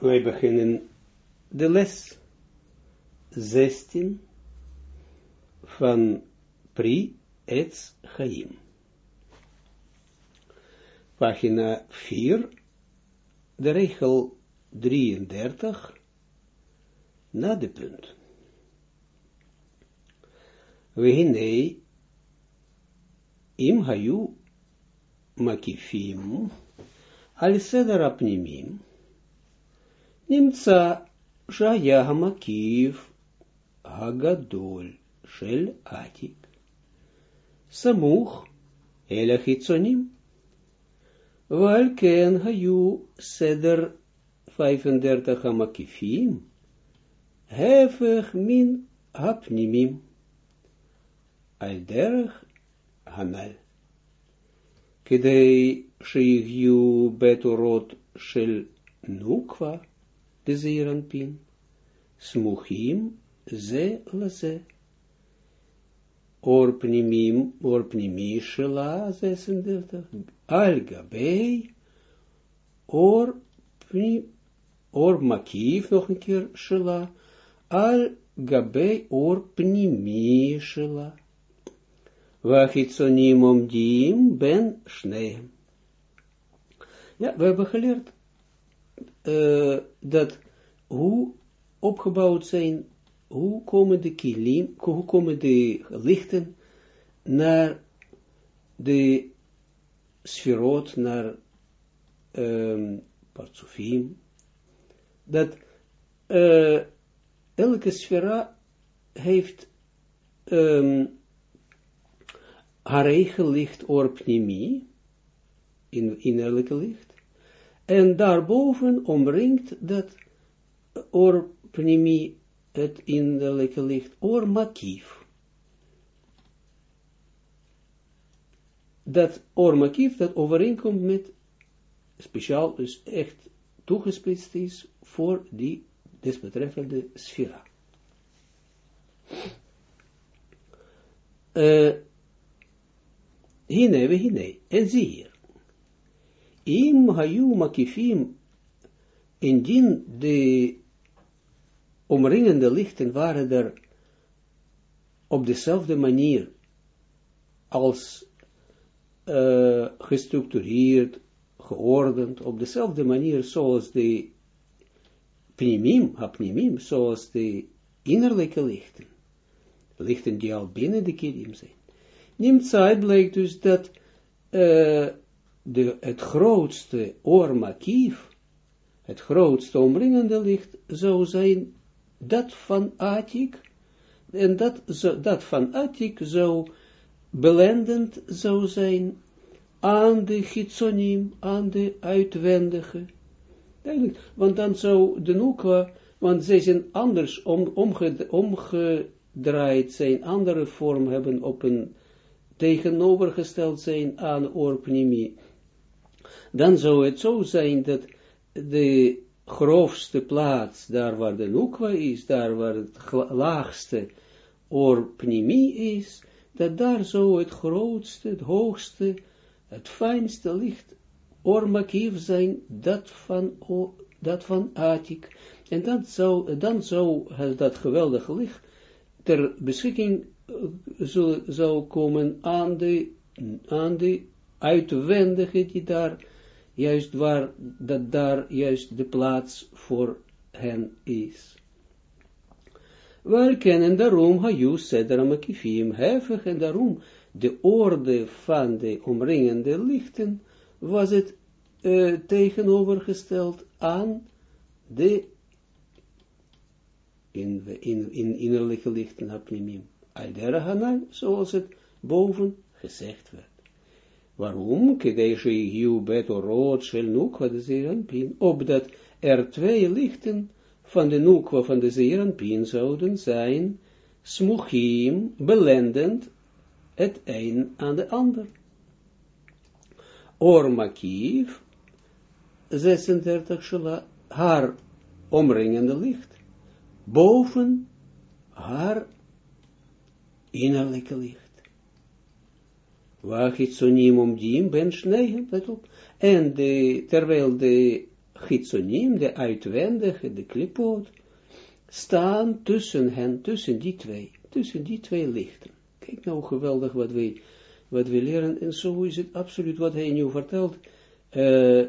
Wij beginnen de les 16 van Pri Etz Chaim. Pagina 4, de regel 33, na de punt. We im hayu makifim al seder apnimim נמצא שהיה המקיף הגדול של עתיק, סמוך אל החיצונים, ועל כן היו סדר 35 המקיפים, ההפך מן הפנימים, על דרך הנ"ל. כדי שיהיו בתורות של נוקבה, de zeeranpin, smuchim, ze laze. Orpnimim, orpnimi shela, 36, al gabei, or, or makief, nog een keer, shela, al gabei, or pnimi shela. Wachitsonim omdim ben shneem. Ja, we hebben geleerd uh, dat hoe opgebouwd zijn, hoe komen de kilim, hoe komen de lichten naar de sferot, naar um, dat uh, elke sfera heeft um, haar eigen licht orpnimi, in, in elke licht, en daarboven omringt dat oorpnimi, het innerlijke licht, oormakief. Dat oormakief, dat overeenkomt met, speciaal dus echt toegesplitst is voor die desbetreffende sfera. Uh, hine we hine, en zie hier. Im hayu makifim, indien de omringende lichten waren er op dezelfde manier als uh, gestructureerd, geordend, op dezelfde manier zoals de pnimim, hapnimim, zoals de innerlijke lichten, lichten die al binnen de kilim zijn. Tijd blijkt dus dat uh, de, het grootste oormakief, het grootste omringende licht, zou zijn dat van Atik, en dat, dat van Atik zou belendend zou zijn aan de Chitsonim, aan de uitwendige. want dan zou de Nukwa, want zij zijn anders om, omgedraaid zijn, andere vorm hebben op een tegenovergesteld zijn aan Orpnimi dan zou het zo zijn dat de grofste plaats, daar waar de nukwa is, daar waar het laagste orpnimi is, dat daar zou het grootste, het hoogste, het fijnste licht ormakief zijn, dat van, dat van Atik. En dat zou, dan zou dat geweldige licht ter beschikking uh, zou komen aan de, aan de uitwendige die daar juist waar, dat daar juist de plaats voor hen is. Wel kennen daarom haju sedra makifim heftig en daarom de orde van de omringende lichten was het uh, tegenovergesteld aan de in, in, in innerlijke lichten apnimim. Al der zoals het boven gezegd werd. Waarom? Kedeshe hiu beto rood nukwa de zeeranpien, opdat er twee lichten van de nukwa van de zeeranpien zouden zijn, smuchim, belendend, het een aan de ander. Or makief, 36 shela, haar omringende licht, boven haar innerlijke licht. Wachitsonim omdim ben schneeën, let op. En de, terwijl de Gitsonim, de uitwendige, de klipoot, staan tussen hen, tussen die twee, tussen die twee lichten. Kijk nou geweldig wat we, wat we leren, en zo is het absoluut wat hij nu vertelt,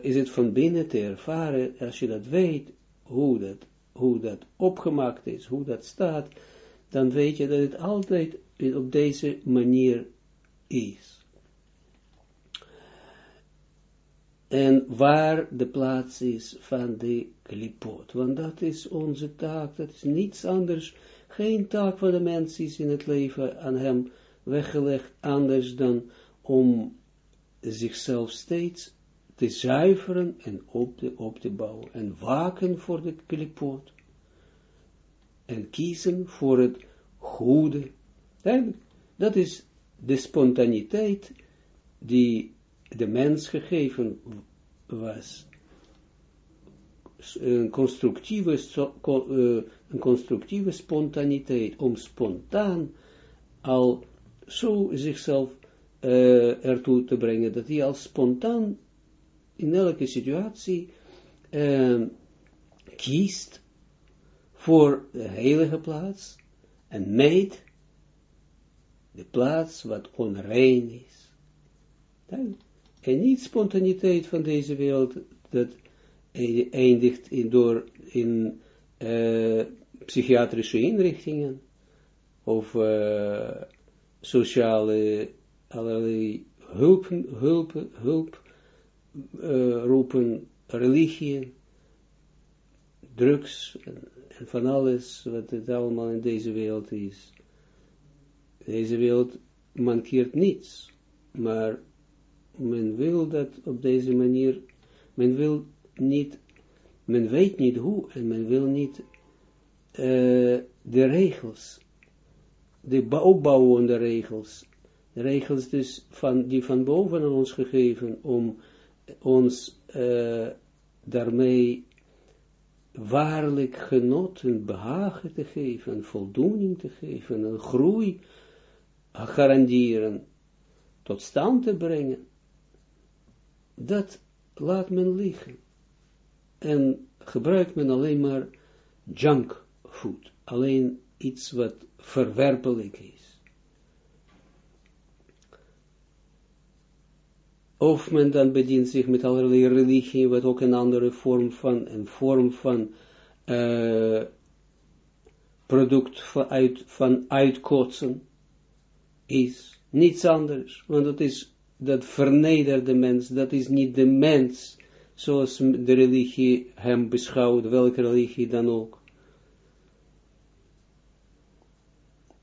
is het van binnen te ervaren, als je dat weet, hoe dat, hoe dat opgemaakt is, hoe dat staat, dan weet je dat het altijd op deze manier is. En waar de plaats is van de klipot. Want dat is onze taak, dat is niets anders. Geen taak van de mens is in het leven aan hem weggelegd, anders dan om zichzelf steeds te zuiveren en op te, op te bouwen. En waken voor de klipot. En kiezen voor het goede. Dat is de spontaniteit die de mens gegeven was. Een constructieve, eh, een constructieve spontaniteit, om spontaan al zo zichzelf uh, ertoe te brengen, dat hij al spontaan in elke situatie uh, kiest voor de heilige plaats en meet de plaats wat onrein is. En niet spontaniteit van deze wereld, dat eindigt in, door in uh, psychiatrische inrichtingen, of uh, sociale, allerlei hulp, uh, roepen, religieën, drugs, en, en, van alles wat het allemaal in deze wereld is. Deze wereld mankeert niets, maar men wil dat op deze manier, men wil niet, men weet niet hoe, en men wil niet uh, de regels, de opbouwende regels, de regels dus van, die van boven aan ons gegeven, om ons uh, daarmee waarlijk genot en behagen te geven, voldoening te geven, een groei garanderen, tot stand te brengen dat laat men liggen. En gebruikt men alleen maar junk food, alleen iets wat verwerpelijk is. Of men dan bedient zich met allerlei religie, wat ook een andere vorm van, een vorm van uh, product van, uit, van uitkotsen is. Niets anders, want het is dat vernederde mens, dat is niet de mens, zoals de religie hem beschouwt, welke religie dan ook.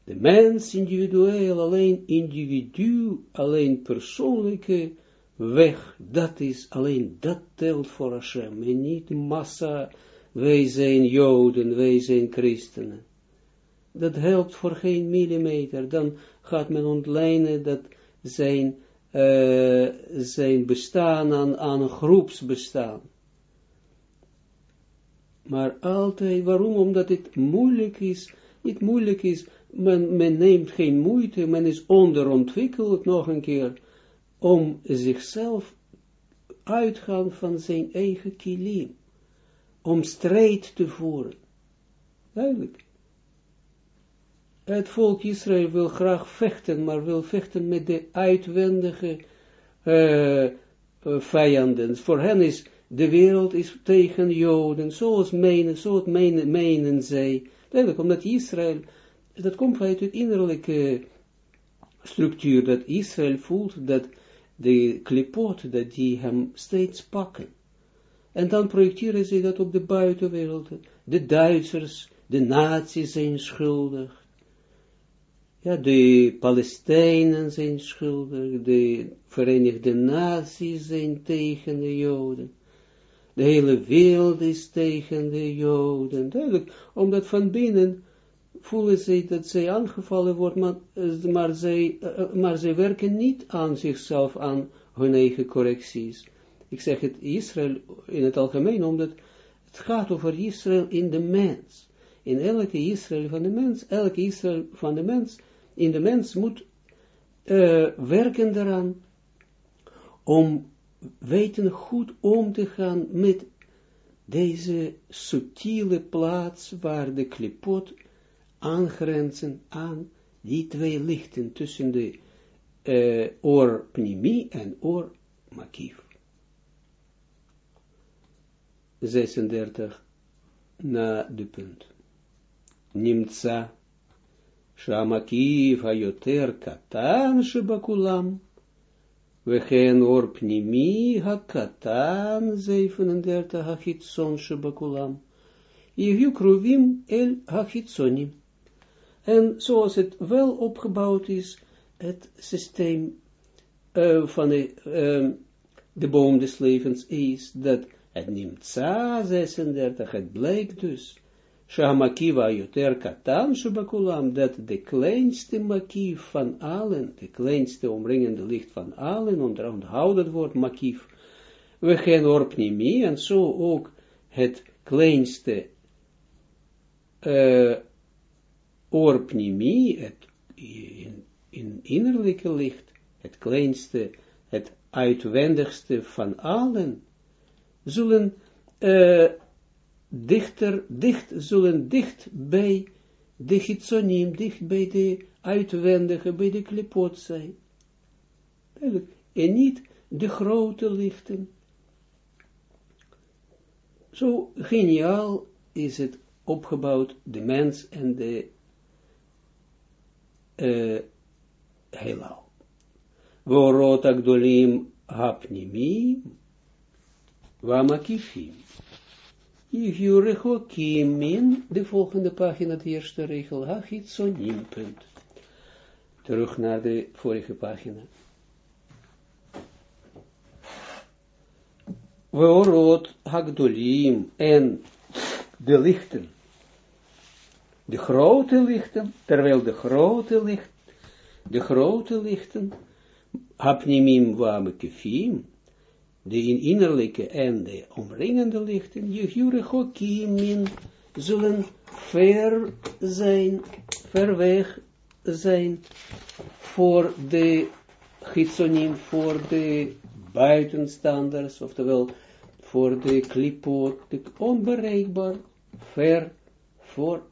De mens individueel, alleen individu, alleen persoonlijke weg, dat is alleen, dat telt voor Hashem, en niet massa, wij zijn Joden, wij zijn christenen. Dat helpt voor geen millimeter, dan gaat men ontlijnen dat zijn uh, zijn bestaan aan, aan een groepsbestaan. Maar altijd, waarom? Omdat het moeilijk is, niet moeilijk is, men, men neemt geen moeite, men is onderontwikkeld nog een keer, om zichzelf uitgaan van zijn eigen kilim, om strijd te voeren. Duidelijk. Het volk Israël wil graag vechten, maar wil vechten met de uitwendige uh, vijanden. Voor hen is de wereld is tegen Joden, zoals menen, zo het menen, menen zij. Duidelijk, omdat Israël, dat komt uit de innerlijke structuur, dat Israël voelt dat de klipot, dat die hem steeds pakken. En dan projecteren ze dat op de buitenwereld. De Duitsers, de nazi's zijn schuldig. Ja, de Palestijnen zijn schuldig, de Verenigde Naties zijn tegen de Joden. De hele wereld is tegen de Joden. Duidelijk, omdat van binnen voelen ze dat zij aangevallen wordt, maar, maar, zij, eh, maar zij werken niet aan zichzelf, aan hun eigen correcties. Ik zeg het Israël in het algemeen, omdat het gaat over Israël in de mens. In elke Israël van de mens, elke Israël van de mens, in de mens moet uh, werken daaraan om weten goed om te gaan met deze subtiele plaats waar de klipot aangrenzen aan die twee lichten tussen de uh, en oor makief. 36 na de punt. Nimtza Shamakiv hayoter katan shebakulam Wegen or pnimi hakatan 37 hachitson kruvim el hachitsonim. En zoals het wel opgebouwd is, het systeem uh, van de, uh, de boom des levens is, dat het nimtza 36, het blijkt dus, Shamakiva Yoter Katan Shubakulam, dat de kleinste makief van allen, de kleinste omringende licht van allen, onthouden wordt makief, we gaan orpnimi, en zo ook het kleinste uh, orpnimi, het in, in innerlijke licht, het kleinste, het uitwendigste van allen, zullen uh, dichter, dicht, zullen dicht bij de gitsonim, dicht bij de uitwendige, bij de klipot zijn. En niet de grote lichten. Zo geniaal is het opgebouwd, de mens en de uh, heelal. Vorot agdolim hapnimi, wamakifim. Jurechokim min, de volgende pagina, de eerste regel, hachitsonim, punt. Terug naar de vorige pagina. Weorot hagdolim en de lichten, de grote lichten, terwijl de grote licht, de grote lichten, hapnimim wamekefim, de in innerlijke en de omringende lichten, Jehure Chokimin, zullen ver zijn, ver weg zijn, voor de Gitsonim, voor de buitenstanders, oftewel voor de klipot, onbereikbaar, ver voor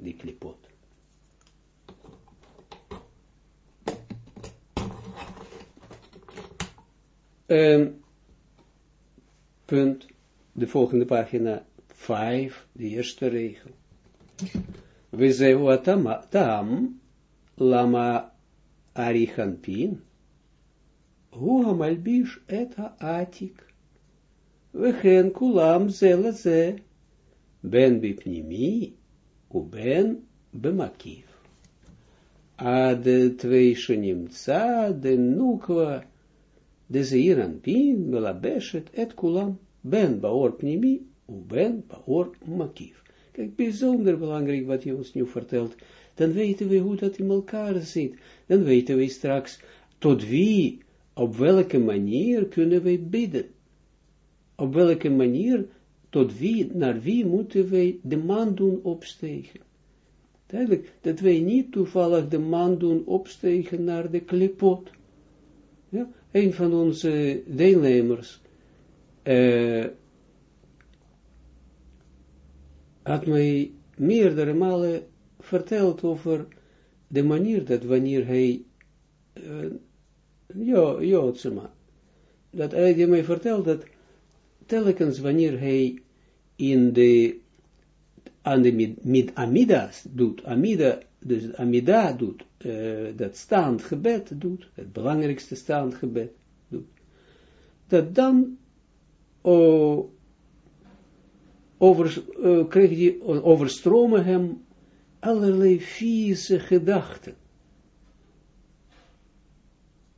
de klipot. Um, punt, de volgende pagina 5, de eerste regel. We zeggen tam, lama arichanpin, hu hamalbish et haatik, we gen kulam zela ze, ben bipnimi, u ben bemakif. Ad twee shenimtsa de nukwa, de zeiran pin, melabeshet, et kulam, ben baor pnimi, u ben baor makief. Kijk, bijzonder belangrijk wat je ons nu vertelt. Dan weten we hoe dat in elkaar zit. Dan weten we straks tot wie, op welke manier kunnen wij bidden. Op welke manier, tot wie, naar wie moeten wij de man doen opstegen. Duidelijk, dat wij niet toevallig de man doen opstegen naar de klipot. Ja, een van onze deelnemers uh, had mij meerdere malen verteld over de manier dat wanneer hij, uh, ja, Joodsema, dat hij mij vertelt dat telkens wanneer hij in de, aan de mid, mid amidas doet, amida, dus amida doet, uh, dat staand gebed doet, het belangrijkste staand gebed doet, dat dan uh, over, die, overstromen hem allerlei vieze gedachten.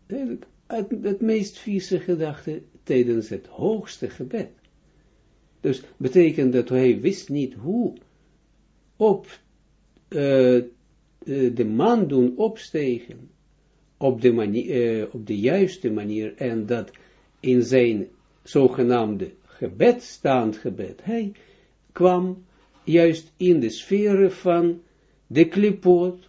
Het, het meest vieze gedachte tijdens het hoogste gebed. Dus betekent dat hij wist niet hoe op uh, de man doen opstegen op de, uh, op de juiste manier en dat in zijn zogenaamde gebed, staand gebed, hij kwam juist in de sfeer van de klipot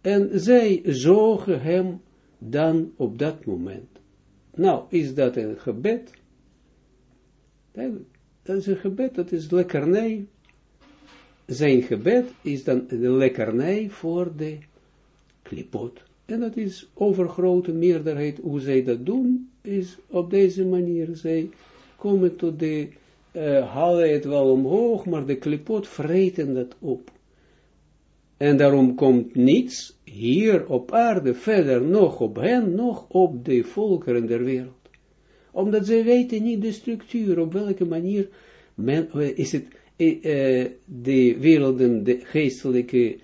en zij zogen hem dan op dat moment. Nou, is dat een gebed? dat is een gebed, dat is lekkernij. Zijn gebed is dan de lekkernij voor de klipot. En dat is overgrote meerderheid, hoe zij dat doen, is op deze manier. Zij komen tot de, uh, halen het wel omhoog, maar de klipot vreten dat op. En daarom komt niets hier op aarde verder nog op hen, nog op de volkeren der wereld. Omdat zij weten niet de structuur, op welke manier men, eh, is het de werelden, de geestelijke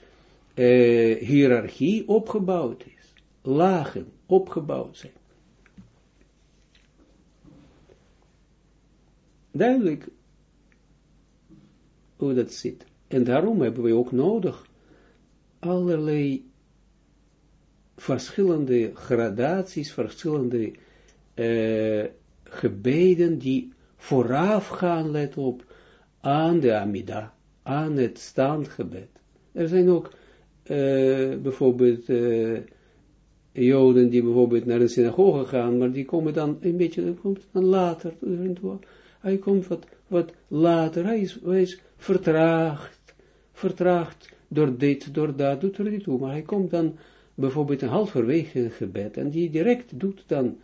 uh, hiërarchie opgebouwd is. Lagen opgebouwd zijn. Duidelijk hoe dat zit. En daarom hebben we ook nodig allerlei verschillende gradaties, verschillende gebeden die vooraf gaan, let op, aan de Amida, aan het staandgebed. Er zijn ook uh, bijvoorbeeld uh, Joden die bijvoorbeeld naar de synagoge gaan, maar die komen dan een beetje, komt dan later, hij komt wat, wat later, hij is, hij is vertraagd, vertraagd door dit, door dat, doet er niet toe, maar hij komt dan bijvoorbeeld een halverwege gebed, en die direct doet dan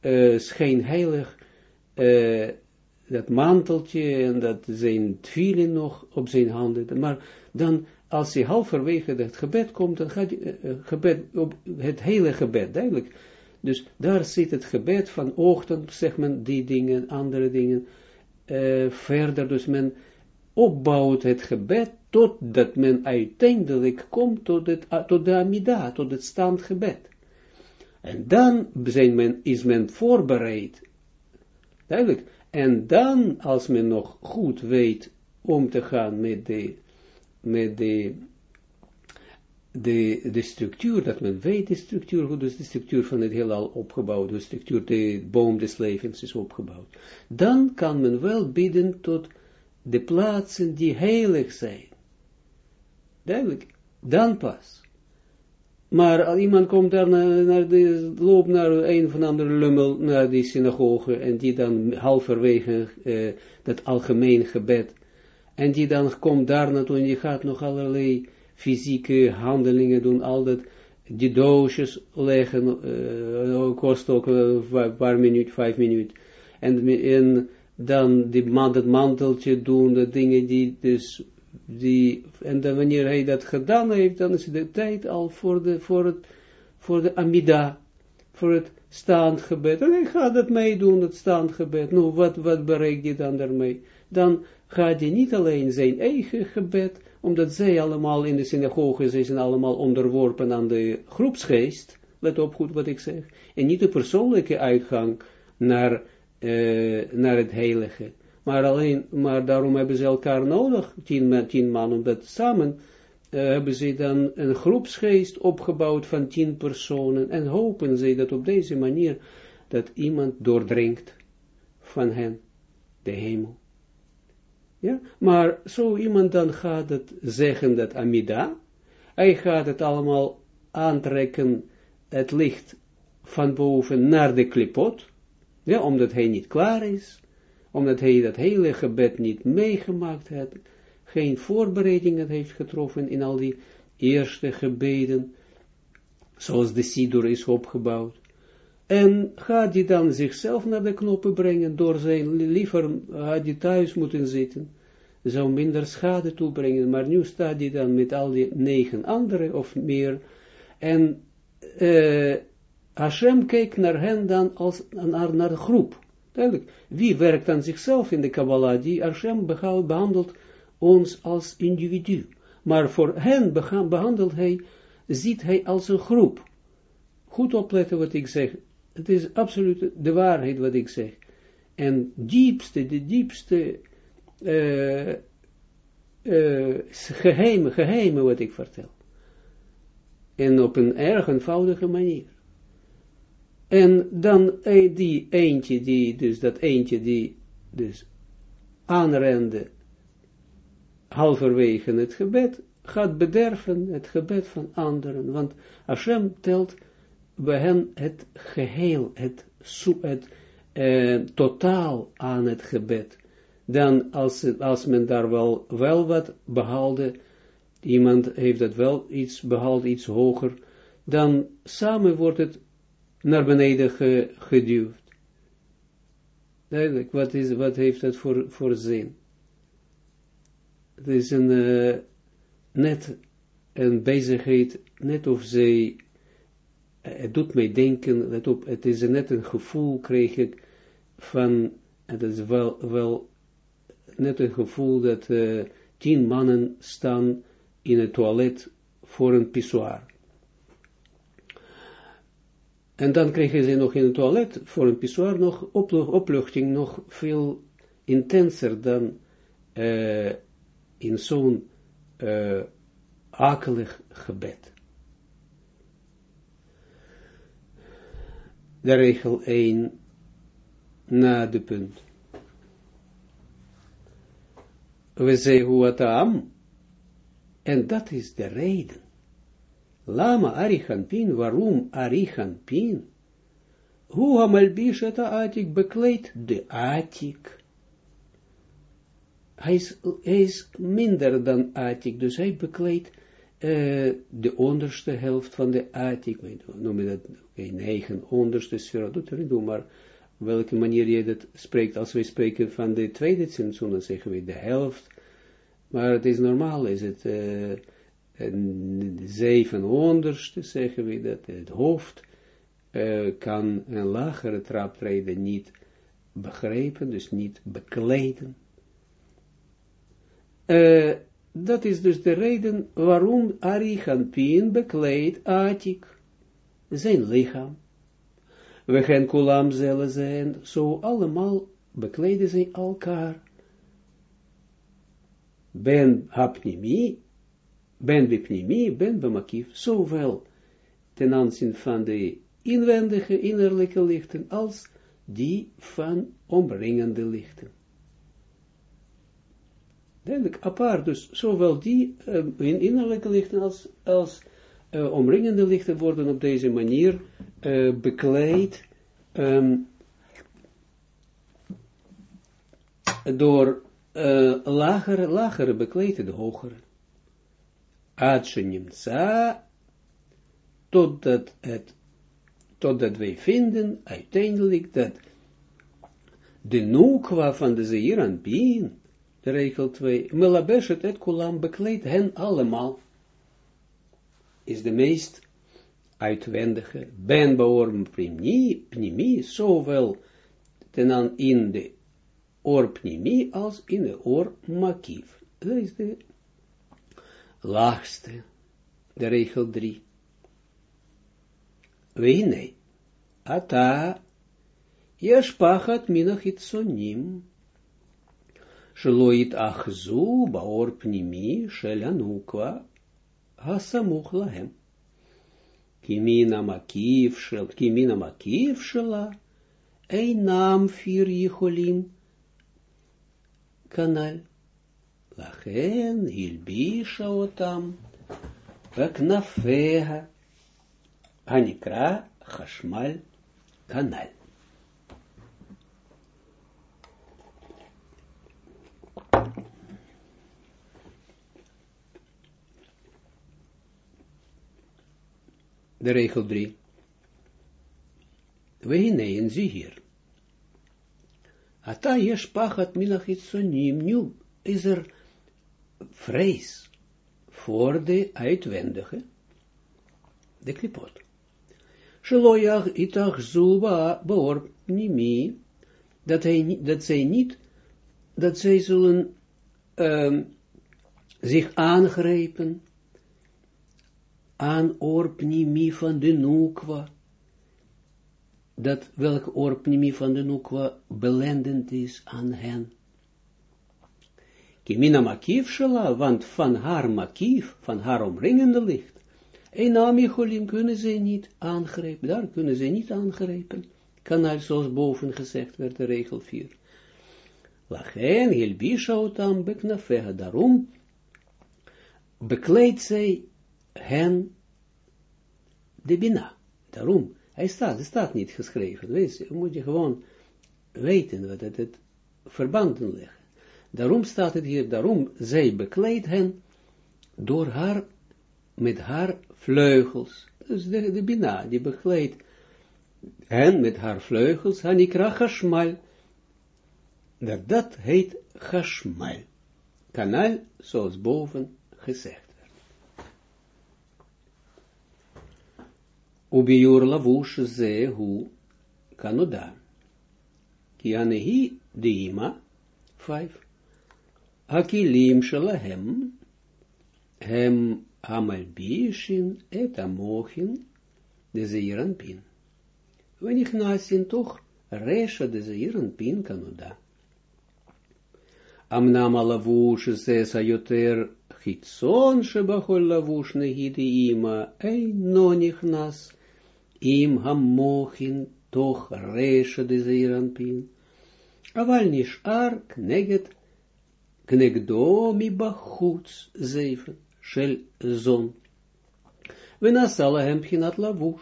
uh, schijnheilig dat manteltje en dat zijn twielen nog op zijn handen, maar dan als hij halverwege het gebed komt, dan gaat hij uh, gebed op het hele gebed, duidelijk. Dus daar zit het gebed van ochtend, zeg men, die dingen, andere dingen, uh, verder, dus men opbouwt het gebed totdat men uiteindelijk komt tot, het, tot de Amida, tot het standgebed. En dan zijn men, is men voorbereid. Duidelijk. En dan, als men nog goed weet om te gaan met de, met de, de, de structuur, dat men weet de structuur, hoe dus de structuur van het heelal opgebouwd, de structuur, de boom des levens is opgebouwd. Dan kan men wel bidden tot de plaatsen die heilig zijn. Duidelijk, dan pas. Maar iemand komt daar naar, naar de, loopt naar een van andere lummel, naar die synagoge, en die dan halverwege dat algemeen gebed, en die dan komt daar naartoe, en die gaat nog allerlei fysieke handelingen doen, al dat, die doosjes leggen, uh, kost ook een paar minuten, vijf minuten, en, en dan die, dat manteltje doen, de dingen die dus die, en dan wanneer hij dat gedaan heeft, dan is de tijd al voor de, voor het, voor de Amida, voor het staandgebed. En hij gaat het meedoen, het staandgebed. Nou, wat, wat bereikt hij dan daarmee? Dan gaat hij niet alleen zijn eigen gebed, omdat zij allemaal in de synagoge, zij zijn allemaal onderworpen aan de groepsgeest, let op goed wat ik zeg, en niet de persoonlijke uitgang naar, uh, naar het heilige maar alleen, maar daarom hebben ze elkaar nodig, tien, tien man, omdat samen uh, hebben ze dan een groepsgeest opgebouwd van tien personen en hopen ze dat op deze manier dat iemand doordringt van hen, de hemel. Ja, maar zo iemand dan gaat het zeggen dat Amida, hij gaat het allemaal aantrekken, het licht van boven naar de klipot, ja, omdat hij niet klaar is, omdat hij dat hele gebed niet meegemaakt heeft, geen voorbereidingen heeft getroffen in al die eerste gebeden, zoals de Sidur is opgebouwd. En gaat hij dan zichzelf naar de knoppen brengen, door zijn, liever had hij thuis moeten zitten, zou minder schade toebrengen, maar nu staat hij dan met al die negen anderen of meer, en uh, Hashem kijkt naar hen dan als naar, de groep, Duidelijk. Wie werkt aan zichzelf in de Kabbalah? Die Hashem behandelt ons als individu. Maar voor hen behandelt hij, ziet hij als een groep. Goed opletten wat ik zeg. Het is absoluut de waarheid wat ik zeg. En diepste, de diepste uh, uh, geheime, geheime wat ik vertel. En op een erg eenvoudige manier. En dan die eentje, die, dus dat eentje die dus aanrende halverwege het gebed, gaat bederven het gebed van anderen. Want Hashem telt bij hen het geheel, het, het eh, totaal aan het gebed. dan als, als men daar wel, wel wat behaalde, iemand heeft dat wel iets behaald, iets hoger, dan samen wordt het naar beneden ge, geduwd. Duidelijk, wat, is, wat heeft dat voor, voor zin? Het is een, uh, net een bezigheid, net of zij, uh, het doet mij denken, let op, het is net een gevoel, kreeg ik, van, het is wel, wel net een gevoel dat uh, tien mannen staan in het toilet voor een pissoir. En dan kregen ze nog in het toilet voor een pissoir nog opluchting, nog veel intenser dan uh, in zo'n uh, akelig gebed. De regel 1 na de punt. We zeggen am, en dat is de reden Lama Arichanpin, waarom Arichanpin? Hoe Hamalbish het Atik bekleedt de Atik. Hij is, hij is minder dan Atik, dus hij bekleedt uh, de onderste helft van de Atik. Noem je dat okay, negen onderste sfera, doet er doen, maar welke manier je dat spreekt, als wij spreken van de tweede zinzone, dan zeggen we de helft, maar het is normaal, is het... Uh, en zeven onderste zeggen we dat het hoofd uh, kan een lagere traptreden niet begrijpen, dus niet bekleden. Uh, dat is dus de reden waarom Arichanpin bekleedt Atik, zijn lichaam. We gaan kulam zijn, zo allemaal bekleden zij elkaar. Ben hapnimi, ben bepnimi, ben bemakief, zowel ten aanzien van de inwendige, innerlijke lichten, als die van omringende lichten. Duidelijk, apart, dus zowel die uh, innerlijke lichten als, als uh, omringende lichten worden op deze manier uh, bekleed um, door lagere, lagere bekleed, hogere. Atshenimtsa, totdat het, totdat wij vinden uiteindelijk dat de nukwa van de Zeiran Pien, de regel 2, melabeshet et kulam bekleedt hen allemaal, is de meest uitwendige, ben beorm pnimi, zowel ten aan in de oor pnimi als in de oor makief. Dat is de laagste, de regel 3. Weine, ata, יש פחד מן החיצונים, שלא יתאחזו באור פנימי של הנוקבה הסמוך להם. כי מן המקיף, של, כי מן המקיף שלה אינם פיר יכולים כנ"ל. לכן הלבישה אותם בכנפיה, הנקרא חשמל כנ"ל. De regel 3. והנה, en zie hier. Ata יש פחד מן החיצונים, nu is er vrees voor de uitwendige, de klipot. Sheloyach itach zulba boor nimi, dat, hij, dat zij niet, dat zij zullen um, zich aangrijpen aan oorpnimi van de nukwa, dat welke oorpnimi van de nukwa belendend is aan hen. Kimina makief shela, want van haar makief, van haar omringende licht, Einam Jecholim kunnen ze niet aangrijpen, daar kunnen ze niet aangrijpen. Kanaal zoals boven gezegd werd, de regel 4. Lachen, Hilbisha otam beknafeha, daarom bekleedt zij hen de bina. Daarom, hij staat, het staat niet geschreven, wees, moet je gewoon weten wat het, het verbanden leggen. Daarom staat het hier, daarom zij bekleedt hen door haar, met haar vleugels. Dus de, de Bina, die bekleedt hen met haar vleugels, Hanikra Hashmal. Dat, dat heet Hashmal. Kanaal, zoals boven gezegd. וביור לבוש זה הוא kanoda. Kiane hi deima 5, Akilim she lahem hem amal bishin eto mochin de zeiran pin. Venichnasin toch Resha de zeiran pin kanoda amna malavus se sayoter hitson she ba holavushna gid ima e no nas im gam mochin toch resha de zeiran pin avalnish ark kneget knegdo mi bachutz zeven, shel zon. ונעשה להם בחינת לבוש,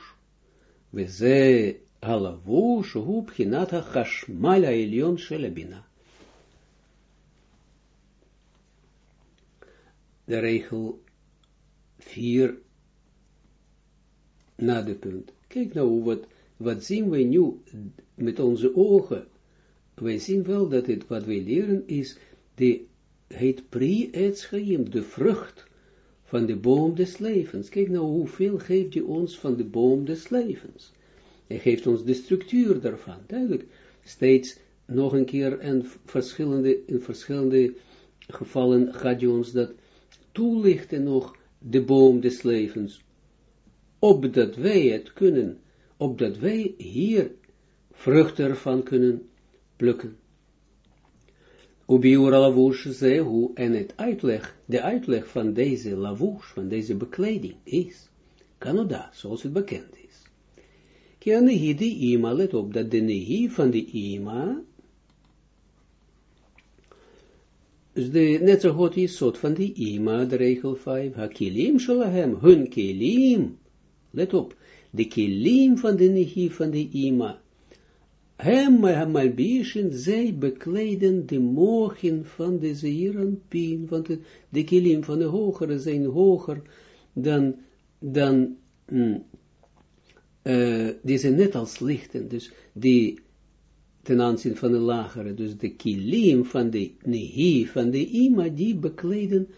וזה הלבוש הוא בחינת החשמל העליון של הבינה. De regel 4 na de punt. Kijk nou, wat, wat zien wij nu met onze ogen? Wij zien wel dat het wat wij leren is, de, heet pri etschaim, de vrucht van de boom des levens. Kijk nou, hoeveel geeft hij ons van de boom des levens? Hij geeft ons de structuur daarvan, duidelijk. Steeds nog een keer en verschillende, in verschillende gevallen gaat hij ons dat toelichten nog de boom des levens, opdat wij het kunnen, opdat wij hier vruchten ervan kunnen plukken. Ubiur lavush zehu, en het uitleg, de uitleg van deze lavush, van deze bekleding, is, Canada, zoals het bekend is. Kianehi de ima, let op, dat de nehi van de ima, dus de, net zo goed is soort van die ima, de regel 5, ha kilim shalahem, hun kilim, let op, de kilim van de nehi van de ima, hem malbischen, zij bekleden de mogen van de zeiran pin, want de, kilim van de hogere zijn hoger dan, dan mm, uh, die zijn net als lichten, dus die ten aanzien van de lagere, dus de kilim van de nehi, van de ima, die bekleden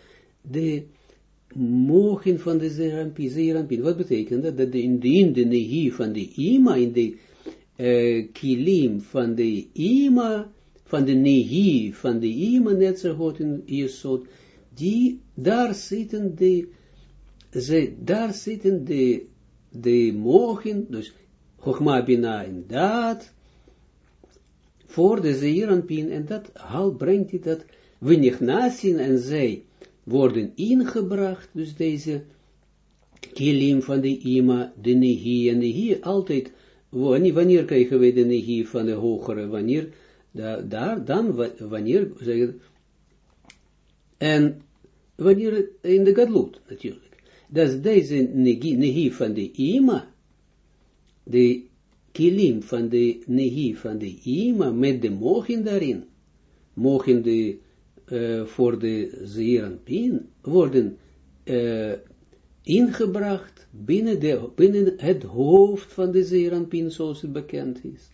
de mogen van de zeerampin. Wat betekent dat? Dat in de, in de nehi van de ima, in de uh, kilim van de ima, van de nehi, van de ima, net zo goed in Jesod, die, daar zitten de, ze, daar zitten de, de mogen, dus Chogma Bina en dat, voor de Zeeranpien, en dat haal brengt hij dat, Winichnasin en zij worden ingebracht, dus deze kilim van de ima, de nehi, en nehi altijd, wanneer, wanneer krijgen wij de nehi van de hogere, wanneer, da, daar, dan, wanneer, zeg en wanneer in de gadlut, natuurlijk dat deze nehi van de ima, de kilim van de nehi van de ima, met de mogen daarin, mogen de, voor de zeeranpin, worden uh, ingebracht binnen, de, binnen het hoofd van de zeeranpin, zoals het bekend is.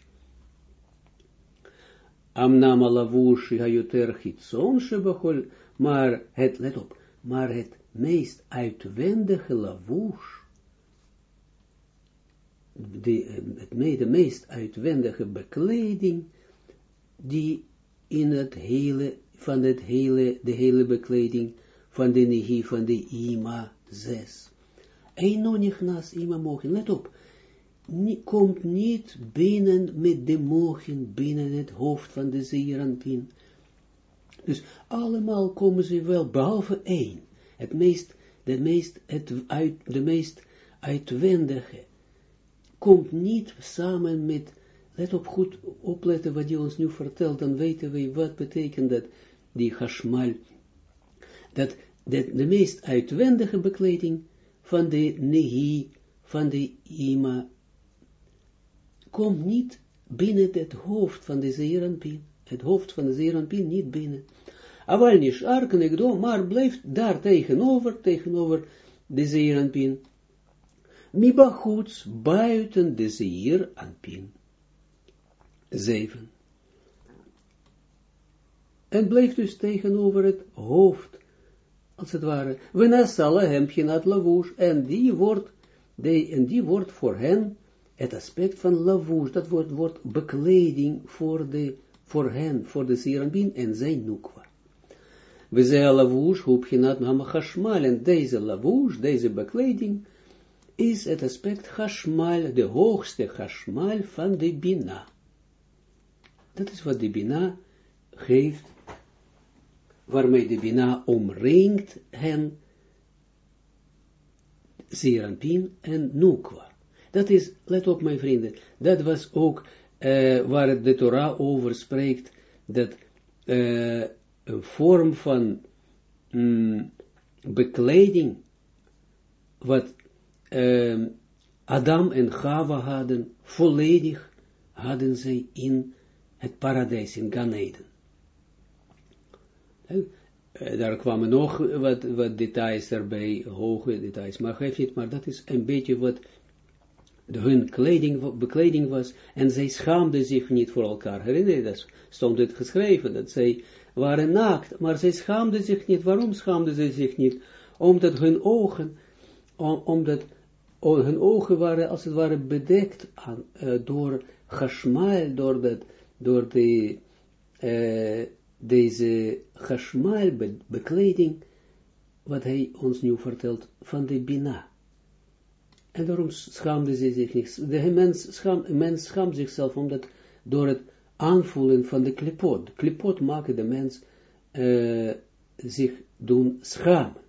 Amnama lavush hayoter chitson shebachol, maar het, let op, maar het meest uitwendige lavouche, de, de meest uitwendige bekleding, die in het hele, van het hele, de hele bekleding van de nehi van de ima zes. Einonignas ima mogen, let op, komt niet binnen met de mogen binnen het hoofd van de zeeranpin. Dus allemaal komen ze wel, behalve één. Het meest, de meest, het uit, de meest uitwendige, komt niet samen met, let op goed opletten wat je ons nu vertelt, dan weten we wat betekent dat, die hashmal, dat, dat de meest uitwendige bekleding van de nehi, van de ima, komt niet binnen het hoofd van de zeeranpien, het hoofd van de zeeranpien niet binnen. Aval nishar knegdo, maar blijft daar tegenover, tegenover de zeer en pin. Mibachuts, buiten de zeer en pin. 7. En blijft dus tegenover het hoofd, als het ware. We nasalla hem genat lavush, en die wordt, en die wordt voor hen het aspect van lavush, dat wordt, wordt bekleding voor, de, hen, voor de sirambin en zijn nukwa. We zeggen lavush, hupchinat hashmal, en deze lavush, deze bekleding, is het aspect hashmal, de hoogste hashmal van de bina. Dat is wat de bina geeft, waarmee de bina omringt hen, Serampin en Nukwa. Dat is, let op mijn vrienden, dat was ook uh, waar de Torah over spreekt, dat uh, een vorm van mm, bekleding, wat uh, Adam en Chava hadden, volledig hadden zij in het paradijs, in Gan Eden. Daar kwamen nog wat, wat details erbij, hoge details, maar geef niet, maar dat is een beetje wat hun kleding, bekleding was, en zij schaamden zich niet voor elkaar. Herinner je dat? Stond het geschreven, dat zij waren naakt, maar zij schaamden zich niet. Waarom schaamden zij zich niet? Omdat hun ogen, omdat hun ogen waren als het ware bedekt aan, uh, door chashmal, door, dat, door de, uh, deze chashmal bekleding, wat hij ons nu vertelt, van de bina. En daarom schaamde ze zich niet. De mens, schaam, schaamt zichzelf omdat door het aanvoelen van de klipot. De klipot maken de mens uh, zich doen schamen.